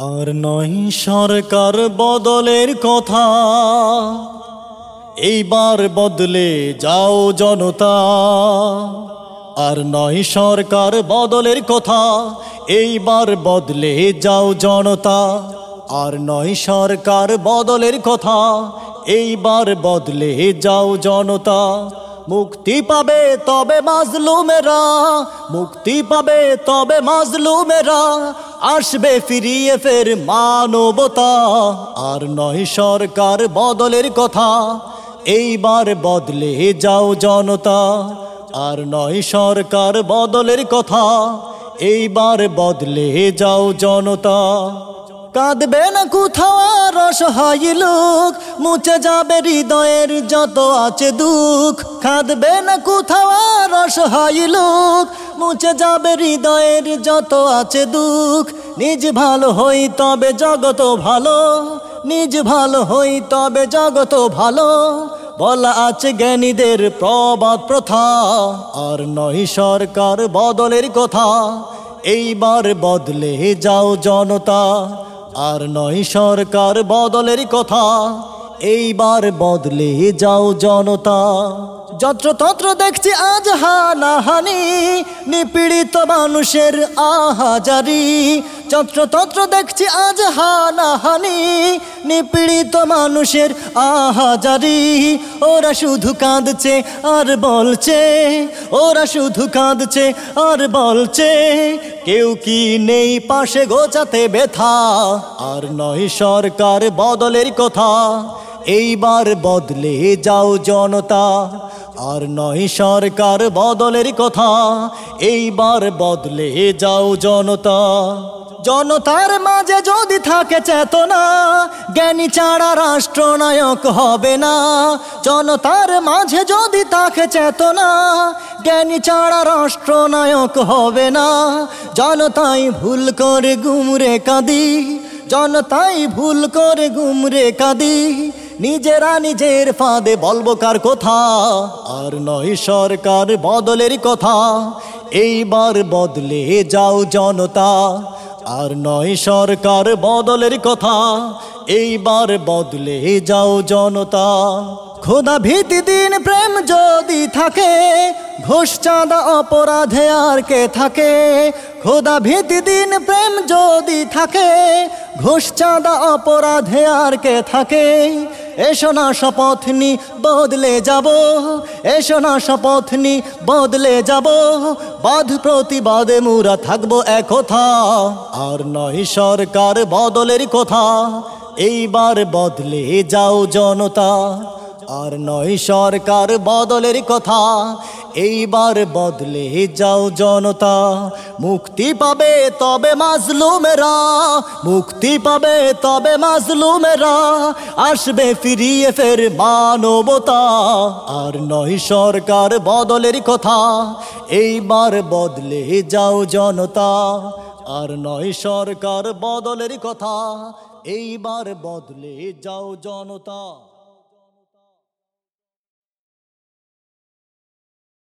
আর নয় সরকার বদলের কথা। এইবার বদলে যাও জনতা। আর নয় সরকার বদলের কথা, এইবার বদলে যাও জনতা। আর নয় সরকার বদলের কথা, এইবার বদলে যাও জনতা। মুক্তি পাবে তবে মাজলুমেরা, মুক্তি পাবে তবে মাজলুমেরা। আসবে ফিরিয়ে ফের মানবতা। আর নয় সরকার বদলের কথা, এইবার বদলে যাও জনতা। আর নয় সরকার বদলের কথা, এইবার বদলে যাও জনতা। কাঁদবে না কোথাও আর অসহায় লোক, মুছে যাবে হৃদয়ের যত আছে দুঃখ। কাঁদবে না কোথাও আর অসহায় লোক মুছে যাবে হৃদয়ের যত আছে দুঃখ। নিজ ভালো হই তবে জগত ভালো। নিজ ভালো হই তবে জগত ভালো। বলা আছে জ্ঞানীদের প্রবাদ প্রথা, আর নয় সরকার বদলের কথা। এইবার বদলে যাও জনতা, আর নয় সরকার বদলের কথা। এইবার বদলে যাও জনতা। যত্রতত্র দেখছি আজ হানাহানি, নিপীড়িত মানুষের আহাজারি। যত্রতত্র দেখছি আজ হানাহানি, নিপীড়িত মানুষের আহাজারি। ওরা শুধু কাঁদছে আর বলছে, ওরা শুধু কাঁদছে আর বলছে, কেউ কি নেই পাশে গোচাতে ব্যথা, আর নয় সরকার বদলের কথা। এইবার বদলে যাও জনতা আর নয় সরকার বদলের কথা, এইবার বদলে যাও জনতা। জনতার মাঝে যদি থাকে চেতনা, জ্ঞানী ছাড়া রাষ্ট্রনায়ক হবে না। জনতার মাঝে যদি থাকে চেতনা, জ্ঞানী ছাড়া রাষ্ট্রনায়ক হবে না। জনতাই ভুল করে গুমরে কাঁদি, জনতাই ভুল করে গুমরে কাঁদি নিজেরা নিজের ফাঁদে বলব কার কথা? আর নয় সরকার বদলের কথা। এইবার বদলে যাও জনতা। আর নয় সরকার বদলের কথা। এইবার বদলে যাও জনতা। খোদা ভীতি দিন, প্রেম যদি থাকে। ঘোষ চাঁদা অপরাধে আর কে থাকে? খোদা ভীতি দিন, প্রেম যদি থাকে, ঘোষ চাঁদা অপরাধে আর কে থাকে? এসো না শপথ নি বদলে যাব। এসো না শপথ নি বদলে যাব। বাধ প্রতিবাদে মুরা থাকব একথা। আর নয় সরকার বদলের কথা। এইবার বদলে যাও জনতা। আর নয় সরকার বদলের কথা। এইবার বদলে যাও জনতা, মুক্তি পাবে তবে মাজলুমেরা, মুক্তি পাবে তবে মাজলুমেরা, আসবে ফিরিয়ে ফের মানবতা। আর নয় সরকার বদলের কথা, এইবার বদলে যাও জনতা। আর নয় সরকার বদলের কথা, এইবার বদলে যাও জনতা।